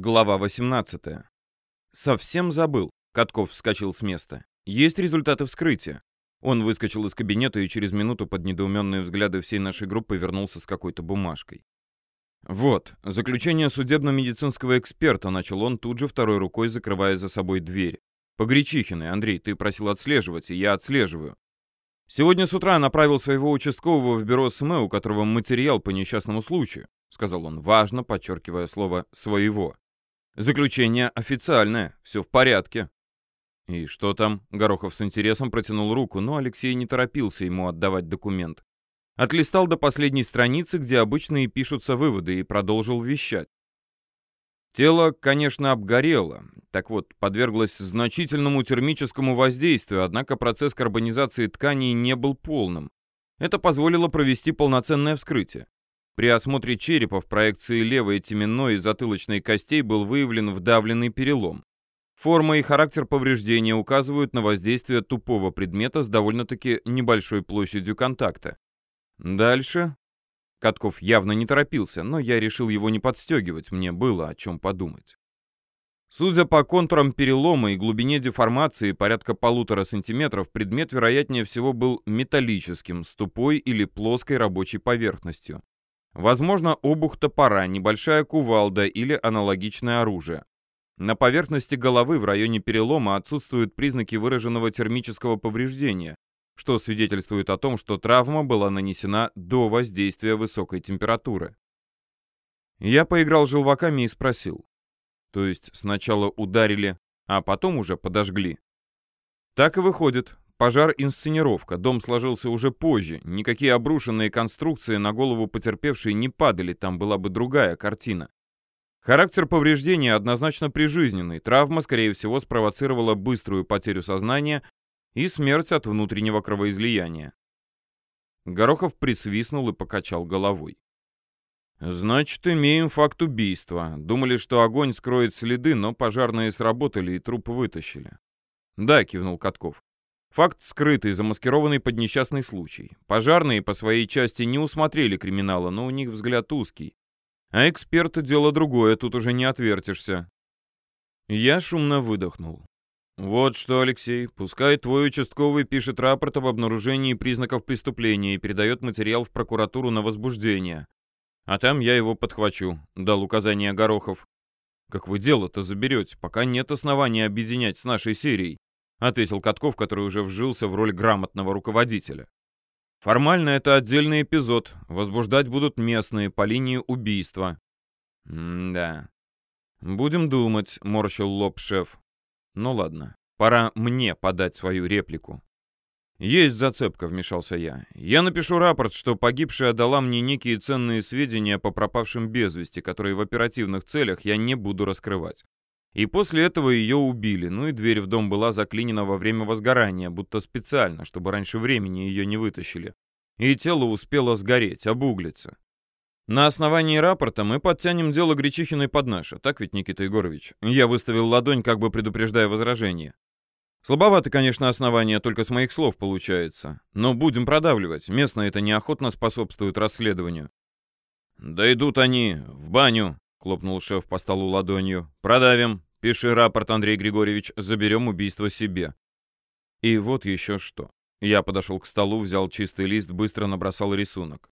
Глава 18. Совсем забыл. Катков вскочил с места. Есть результаты вскрытия. Он выскочил из кабинета и через минуту под недоуменные взгляды всей нашей группы вернулся с какой-то бумажкой. Вот, заключение судебно-медицинского эксперта, начал он тут же второй рукой, закрывая за собой дверь. Погречихиной, Андрей, ты просил отслеживать, и я отслеживаю. Сегодня с утра направил своего участкового в бюро СМЭ, у которого материал по несчастному случаю. — сказал он важно, подчеркивая слово «своего». «Заключение официальное, все в порядке». «И что там?» — Горохов с интересом протянул руку, но Алексей не торопился ему отдавать документ. Отлистал до последней страницы, где обычно и пишутся выводы, и продолжил вещать. Тело, конечно, обгорело. Так вот, подверглось значительному термическому воздействию, однако процесс карбонизации тканей не был полным. Это позволило провести полноценное вскрытие. При осмотре черепа в проекции левой теменной и затылочной костей был выявлен вдавленный перелом. Форма и характер повреждения указывают на воздействие тупого предмета с довольно-таки небольшой площадью контакта. Дальше. Катков явно не торопился, но я решил его не подстегивать, мне было о чем подумать. Судя по контурам перелома и глубине деформации порядка полутора сантиметров, предмет, вероятнее всего, был металлическим, с тупой или плоской рабочей поверхностью. Возможно, обух топора, небольшая кувалда или аналогичное оружие. На поверхности головы в районе перелома отсутствуют признаки выраженного термического повреждения, что свидетельствует о том, что травма была нанесена до воздействия высокой температуры. Я поиграл желваками и спросил. То есть сначала ударили, а потом уже подожгли. Так и выходит. Пожар-инсценировка. Дом сложился уже позже. Никакие обрушенные конструкции на голову потерпевшей не падали, там была бы другая картина. Характер повреждения однозначно прижизненный. Травма, скорее всего, спровоцировала быструю потерю сознания и смерть от внутреннего кровоизлияния. Горохов присвистнул и покачал головой. «Значит, имеем факт убийства. Думали, что огонь скроет следы, но пожарные сработали и труп вытащили». «Да», — кивнул Катков. Факт скрытый, замаскированный под несчастный случай. Пожарные по своей части не усмотрели криминала, но у них взгляд узкий. А эксперты — дело другое, тут уже не отвертишься. Я шумно выдохнул. «Вот что, Алексей, пускай твой участковый пишет рапорт об обнаружении признаков преступления и передает материал в прокуратуру на возбуждение. А там я его подхвачу», — дал указание Горохов. «Как вы дело-то заберете, пока нет оснований объединять с нашей серией?» — ответил Катков, который уже вжился в роль грамотного руководителя. «Формально это отдельный эпизод. Возбуждать будут местные по линии убийства». «М-да. Будем думать», — морщил лоб шеф. «Ну ладно, пора мне подать свою реплику». «Есть зацепка», — вмешался я. «Я напишу рапорт, что погибшая дала мне некие ценные сведения по пропавшим без вести, которые в оперативных целях я не буду раскрывать. И после этого ее убили, ну и дверь в дом была заклинена во время возгорания, будто специально, чтобы раньше времени ее не вытащили. И тело успело сгореть, обуглиться. На основании рапорта мы подтянем дело Гречихиной под наше, так ведь, Никита Егорович? Я выставил ладонь, как бы предупреждая возражение. Слабовато, конечно, основание, только с моих слов получается. Но будем продавливать, местные это неохотно способствуют расследованию. «Да идут они в баню», — хлопнул шеф по столу ладонью. «Продавим. Пиши рапорт, Андрей Григорьевич. Заберем убийство себе». И вот еще что. Я подошел к столу, взял чистый лист, быстро набросал рисунок.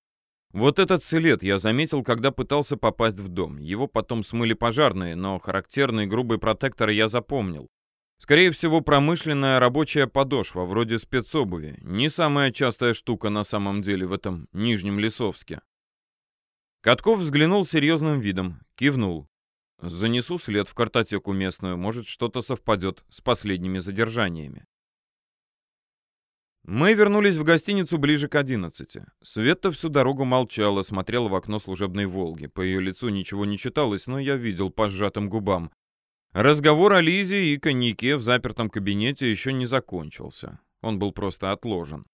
Вот этот след я заметил, когда пытался попасть в дом. Его потом смыли пожарные, но характерный грубый протектор я запомнил. Скорее всего, промышленная рабочая подошва, вроде спецобуви. Не самая частая штука на самом деле в этом Нижнем Лесовске. Катков взглянул серьезным видом, кивнул. Занесу след в картотеку местную, может, что-то совпадет с последними задержаниями. Мы вернулись в гостиницу ближе к одиннадцати. Света всю дорогу молчала, смотрела в окно служебной «Волги». По ее лицу ничего не читалось, но я видел по сжатым губам. Разговор о Лизе и коньяке в запертом кабинете еще не закончился. Он был просто отложен.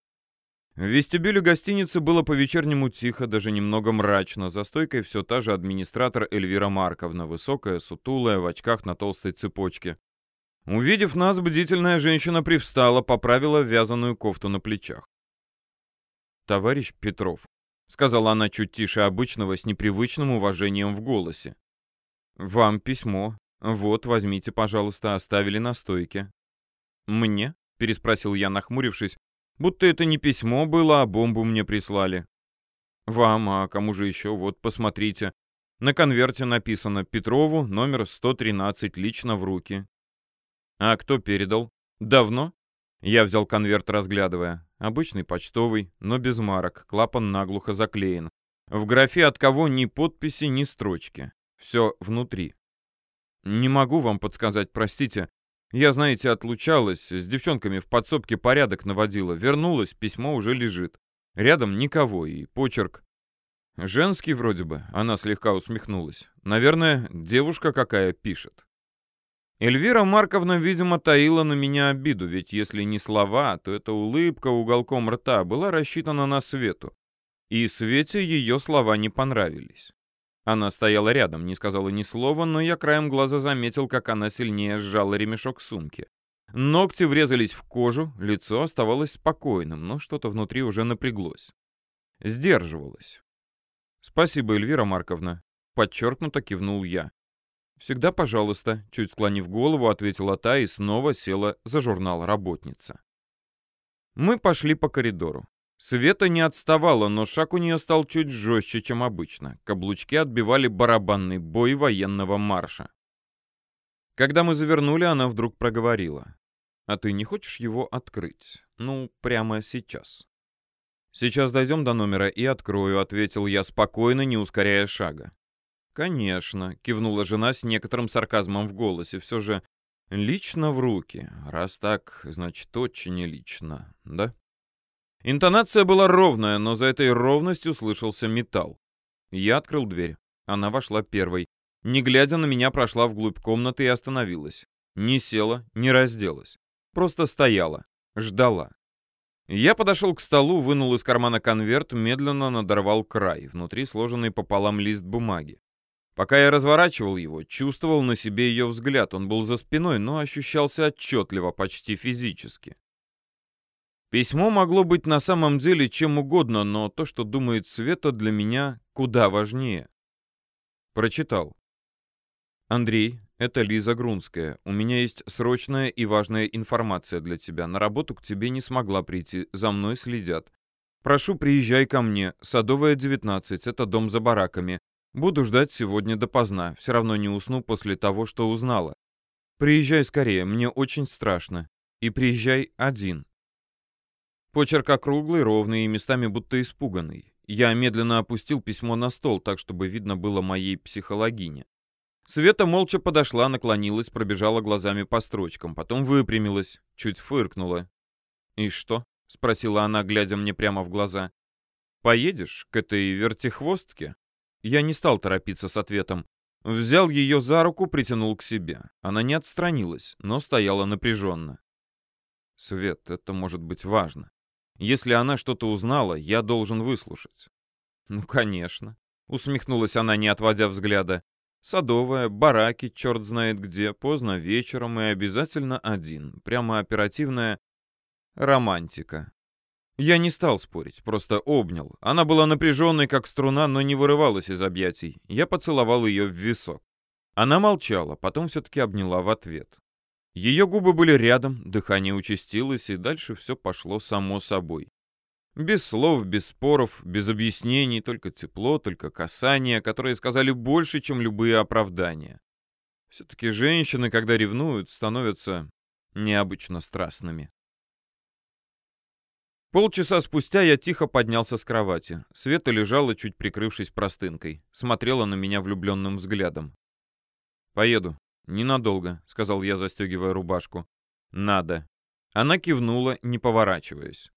В вестибюле гостиницы было по-вечернему тихо, даже немного мрачно. За стойкой все та же администратор Эльвира Марковна, высокая, сутулая, в очках на толстой цепочке. Увидев нас, бдительная женщина привстала, поправила вязаную кофту на плечах. «Товарищ Петров», — сказала она чуть тише обычного, с непривычным уважением в голосе. Вам письмо. Вот, возьмите, пожалуйста, оставили на стойке. Мне? Переспросил я, нахмурившись, будто это не письмо было, а бомбу мне прислали. Вам, а кому же еще? Вот, посмотрите. На конверте написано «Петрову, номер 113, лично в руки». А кто передал? Давно? Я взял конверт, разглядывая. Обычный почтовый, но без марок, клапан наглухо заклеен. В графе от кого ни подписи, ни строчки. Все внутри. Не могу вам подсказать, простите. Я, знаете, отлучалась, с девчонками в подсобке порядок наводила. Вернулась, письмо уже лежит. Рядом никого, и почерк. Женский вроде бы, она слегка усмехнулась. Наверное, девушка какая пишет. Эльвира Марковна, видимо, таила на меня обиду, ведь если не слова, то эта улыбка уголком рта была рассчитана на Свету. И Свете ее слова не понравились. Она стояла рядом, не сказала ни слова, но я краем глаза заметил, как она сильнее сжала ремешок сумки. Ногти врезались в кожу, лицо оставалось спокойным, но что-то внутри уже напряглось. Сдерживалось. «Спасибо, Эльвира Марковна», — подчеркнуто кивнул я. «Всегда пожалуйста», — чуть склонив голову, ответила та и снова села за журнал «Работница». Мы пошли по коридору. Света не отставала, но шаг у нее стал чуть жестче, чем обычно. Каблучки отбивали барабанный бой военного марша. Когда мы завернули, она вдруг проговорила. «А ты не хочешь его открыть? Ну, прямо сейчас». «Сейчас дойдем до номера и открою», — ответил я спокойно, не ускоряя шага. «Конечно», — кивнула жена с некоторым сарказмом в голосе. «Все же лично в руки. Раз так, значит, очень лично, да?» Интонация была ровная, но за этой ровностью слышался металл. Я открыл дверь. Она вошла первой. Не глядя на меня, прошла вглубь комнаты и остановилась. Не села, не разделась. Просто стояла. Ждала. Я подошел к столу, вынул из кармана конверт, медленно надорвал край, внутри сложенный пополам лист бумаги. Пока я разворачивал его, чувствовал на себе ее взгляд. Он был за спиной, но ощущался отчетливо, почти физически. Письмо могло быть на самом деле чем угодно, но то, что думает Света, для меня куда важнее. Прочитал. Андрей, это Лиза Грунская. У меня есть срочная и важная информация для тебя. На работу к тебе не смогла прийти, за мной следят. Прошу, приезжай ко мне. Садовая, 19, это дом за бараками. Буду ждать сегодня допоздна. Все равно не усну после того, что узнала. Приезжай скорее, мне очень страшно. И приезжай один. Почерк округлый, ровный и местами будто испуганный. Я медленно опустил письмо на стол, так, чтобы видно было моей психологине. Света молча подошла, наклонилась, пробежала глазами по строчкам, потом выпрямилась, чуть фыркнула. «И что?» — спросила она, глядя мне прямо в глаза. «Поедешь к этой вертихвостке?» Я не стал торопиться с ответом. Взял ее за руку, притянул к себе. Она не отстранилась, но стояла напряженно. «Свет, это может быть важно. Если она что-то узнала, я должен выслушать». «Ну, конечно», — усмехнулась она, не отводя взгляда. Садовая, бараки, черт знает где, поздно вечером и обязательно один. Прямо оперативная романтика. Я не стал спорить, просто обнял. Она была напряженной, как струна, но не вырывалась из объятий. Я поцеловал ее в висок. Она молчала, потом все-таки обняла в ответ. Ее губы были рядом, дыхание участилось, и дальше все пошло само собой. Без слов, без споров, без объяснений, только тепло, только касания, которые сказали больше, чем любые оправдания. Все-таки женщины, когда ревнуют, становятся необычно страстными. Полчаса спустя я тихо поднялся с кровати. Света лежала, чуть прикрывшись простынкой. Смотрела на меня влюбленным взглядом. «Поеду. Ненадолго», — сказал я, застегивая рубашку. «Надо». Она кивнула, не поворачиваясь.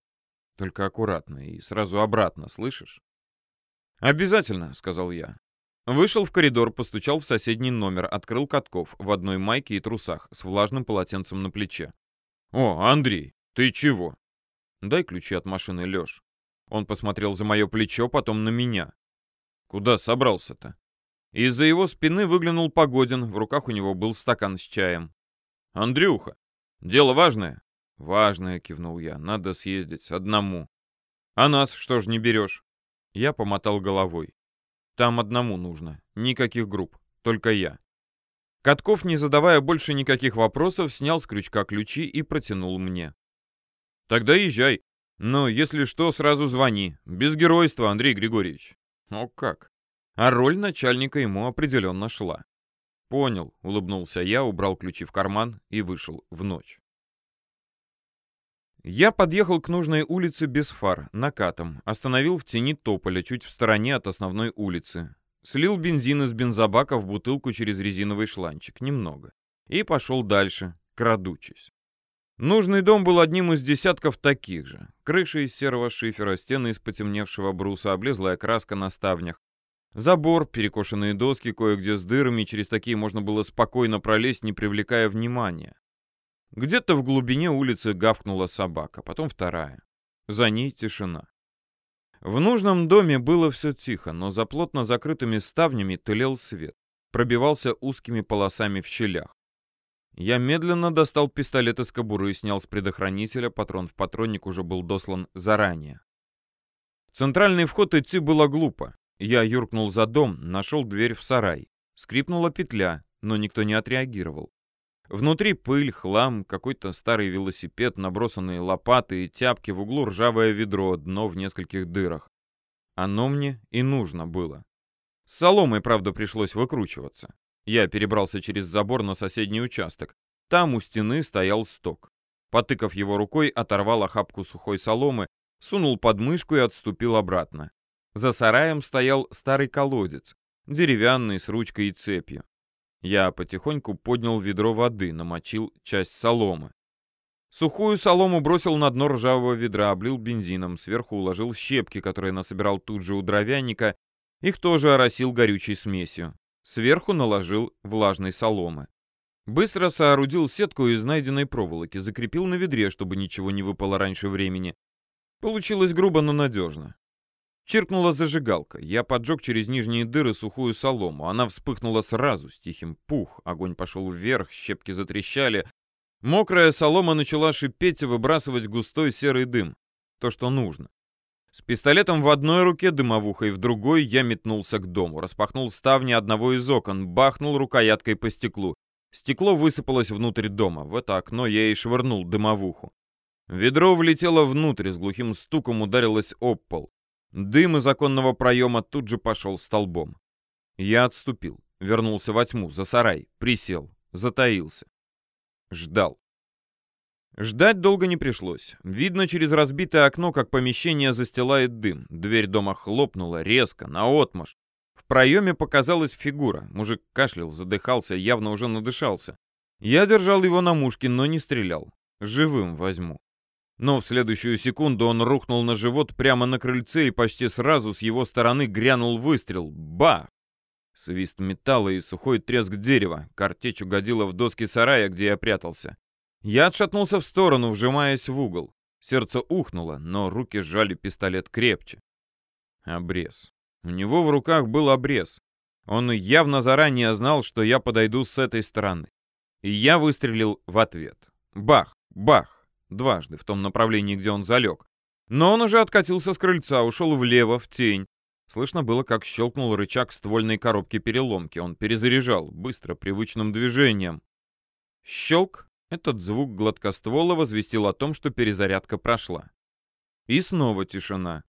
Только аккуратно и сразу обратно, слышишь? «Обязательно», — сказал я. Вышел в коридор, постучал в соседний номер, открыл Катков в одной майке и трусах с влажным полотенцем на плече. «О, Андрей, ты чего?» «Дай ключи от машины, Лёш». Он посмотрел за мое плечо, потом на меня. «Куда собрался-то?» Из-за его спины выглянул Погодин, в руках у него был стакан с чаем. «Андрюха, дело важное?» «Важное», — кивнул я, — «надо съездить. Одному». «А нас что ж не берешь?» Я помотал головой. «Там одному нужно. Никаких групп. Только я». Катков, не задавая больше никаких вопросов, снял с крючка ключи и протянул мне. «Тогда езжай. Но если что, сразу звони. Без геройства, Андрей Григорьевич». «О как!» А роль начальника ему определенно шла. «Понял», — улыбнулся я, убрал ключи в карман и вышел в ночь. Я подъехал к нужной улице без фар, накатом, остановил в тени тополя, чуть в стороне от основной улицы. Слил бензин из бензобака в бутылку через резиновый шланчик, немного. И пошел дальше, крадучись. Нужный дом был одним из десятков таких же. Крыша из серого шифера, стены из потемневшего бруса, облезлая краска на ставнях. Забор, перекошенные доски кое-где с дырами, через такие можно было спокойно пролезть, не привлекая внимания. Где-то в глубине улицы гавкнула собака, потом вторая. За ней тишина. В нужном доме было все тихо, но за плотно закрытыми ставнями тылел свет. Пробивался узкими полосами в щелях. Я медленно достал пистолет из кобуры и снял с предохранителя, патрон в патронник уже был дослан заранее. центральный вход идти было глупо. Я юркнул за дом, нашел дверь в сарай. Скрипнула петля, но никто не отреагировал. Внутри пыль, хлам, какой-то старый велосипед, набросанные лопаты и тяпки, в углу ржавое ведро, дно в нескольких дырах. Оно мне и нужно было. С соломой, правда, пришлось выкручиваться. Я перебрался через забор на соседний участок. Там у стены стоял сток. Потыкав его рукой, оторвал охапку сухой соломы, сунул под мышку и отступил обратно. За сараем стоял старый колодец, деревянный, с ручкой и цепью. Я потихоньку поднял ведро воды, намочил часть соломы. Сухую солому бросил на дно ржавого ведра, облил бензином, сверху уложил щепки, которые насобирал тут же у дровяника, их тоже оросил горючей смесью. Сверху наложил влажной соломы. Быстро соорудил сетку из найденной проволоки, закрепил на ведре, чтобы ничего не выпало раньше времени. Получилось грубо, но надежно. Чиркнула зажигалка. Я поджег через нижние дыры сухую солому. Она вспыхнула сразу, с тихим пух. Огонь пошел вверх, щепки затрещали. Мокрая солома начала шипеть и выбрасывать густой серый дым. То, что нужно. С пистолетом в одной руке, дымовухой в другой, я метнулся к дому. Распахнул ставни одного из окон, бахнул рукояткой по стеклу. Стекло высыпалось внутрь дома. В это окно я и швырнул дымовуху. Ведро влетело внутрь, с глухим стуком ударилось об пол. Дым из оконного проема тут же пошел столбом. Я отступил, вернулся во тьму, за сарай, присел, затаился. Ждал. Ждать долго не пришлось. Видно через разбитое окно, как помещение застилает дым. Дверь дома хлопнула резко, наотмашь. В проеме показалась фигура. Мужик кашлял, задыхался, явно уже надышался. Я держал его на мушке, но не стрелял. Живым возьму. Но в следующую секунду он рухнул на живот прямо на крыльце, и почти сразу с его стороны грянул выстрел. Бах! Свист металла и сухой треск дерева. Картечь угодила в доски сарая, где я прятался. Я отшатнулся в сторону, вжимаясь в угол. Сердце ухнуло, но руки сжали пистолет крепче. Обрез. У него в руках был обрез. Он явно заранее знал, что я подойду с этой стороны. И я выстрелил в ответ. Бах! Бах! Дважды, в том направлении, где он залег. Но он уже откатился с крыльца, ушел влево, в тень. Слышно было, как щелкнул рычаг ствольной коробки переломки. Он перезаряжал, быстро, привычным движением. Щелк. Этот звук гладкоствола возвестил о том, что перезарядка прошла. И снова тишина.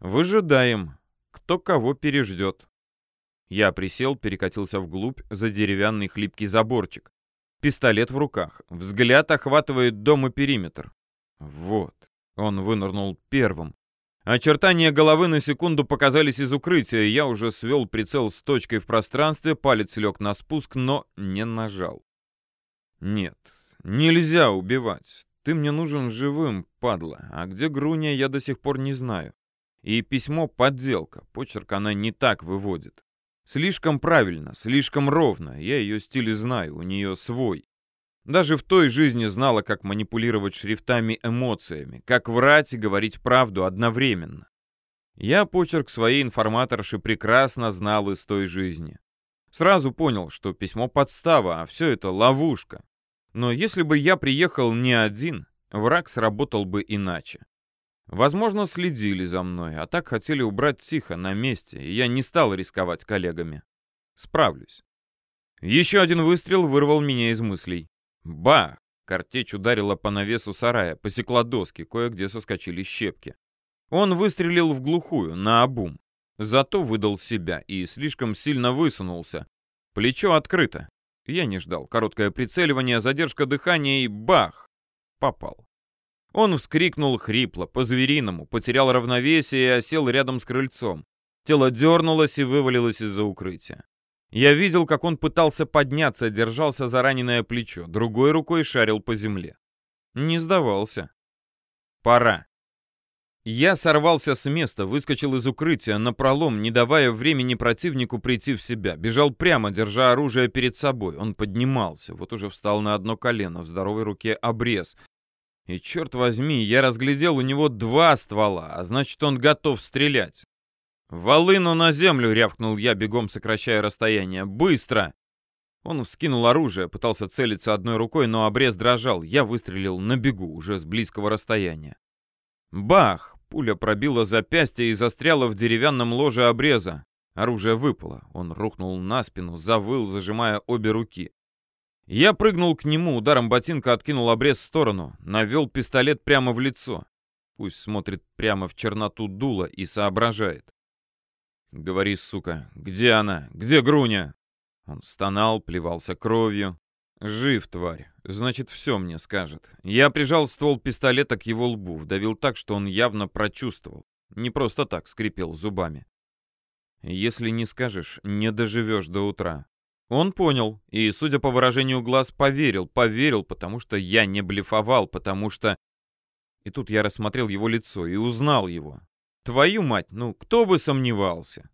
Выжидаем. Кто кого переждет. Я присел, перекатился вглубь за деревянный хлипкий заборчик. Пистолет в руках. Взгляд охватывает дом и периметр. Вот. Он вынырнул первым. Очертания головы на секунду показались из укрытия. Я уже свел прицел с точкой в пространстве, палец лег на спуск, но не нажал. Нет, нельзя убивать. Ты мне нужен живым, падла. А где Груня, я до сих пор не знаю. И письмо — подделка. Почерк она не так выводит. Слишком правильно, слишком ровно. Я ее стиль знаю, у нее свой. Даже в той жизни знала, как манипулировать шрифтами эмоциями, как врать и говорить правду одновременно. Я почерк своей информаторши прекрасно знал из той жизни. Сразу понял, что письмо подстава, а все это ловушка. Но если бы я приехал не один, враг сработал бы иначе. Возможно, следили за мной, а так хотели убрать тихо, на месте, и я не стал рисковать коллегами. Справлюсь. Еще один выстрел вырвал меня из мыслей. Ба! Картечь ударила по навесу сарая, посекла доски, кое-где соскочили щепки. Он выстрелил в глухую, на обум. Зато выдал себя и слишком сильно высунулся. Плечо открыто. Я не ждал. Короткое прицеливание, задержка дыхания и бах! Попал. Он вскрикнул хрипло, по-звериному, потерял равновесие и осел рядом с крыльцом. Тело дернулось и вывалилось из-за укрытия. Я видел, как он пытался подняться, держался за раненое плечо, другой рукой шарил по земле. Не сдавался. Пора. Я сорвался с места, выскочил из укрытия на пролом, не давая времени противнику прийти в себя. Бежал прямо, держа оружие перед собой. Он поднимался, вот уже встал на одно колено, в здоровой руке обрез. И, черт возьми, я разглядел у него два ствола, а значит, он готов стрелять. «Волыну на землю!» — рявкнул я, бегом сокращая расстояние. «Быстро!» Он вскинул оружие, пытался целиться одной рукой, но обрез дрожал. Я выстрелил на бегу, уже с близкого расстояния. Бах! Пуля пробила запястье и застряла в деревянном ложе обреза. Оружие выпало. Он рухнул на спину, завыл, зажимая обе руки. Я прыгнул к нему, ударом ботинка откинул обрез в сторону, навел пистолет прямо в лицо. Пусть смотрит прямо в черноту дула и соображает. «Говори, сука, где она? Где Груня?» Он стонал, плевался кровью. «Жив, тварь. Значит, все мне скажет». Я прижал ствол пистолета к его лбу, вдавил так, что он явно прочувствовал. Не просто так скрипел зубами. «Если не скажешь, не доживешь до утра». Он понял, и, судя по выражению глаз, поверил. Поверил, потому что я не блефовал, потому что... И тут я рассмотрел его лицо и узнал его. Твою мать, ну кто бы сомневался.